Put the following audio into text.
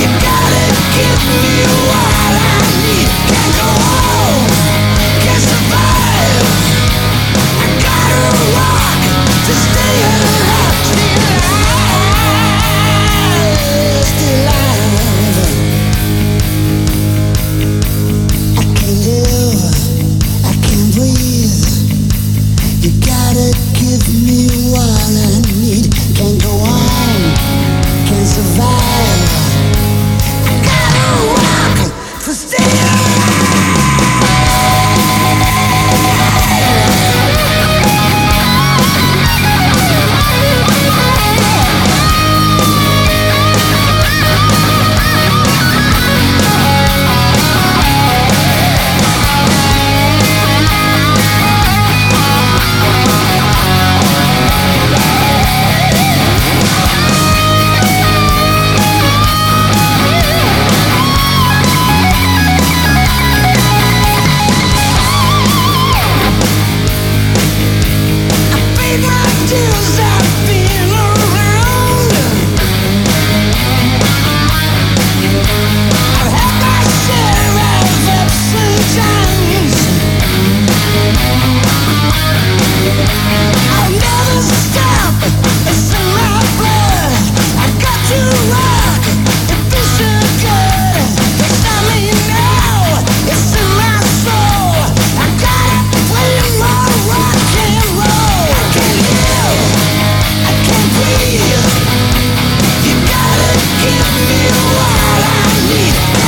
You gotta give me. Deals I've been Please.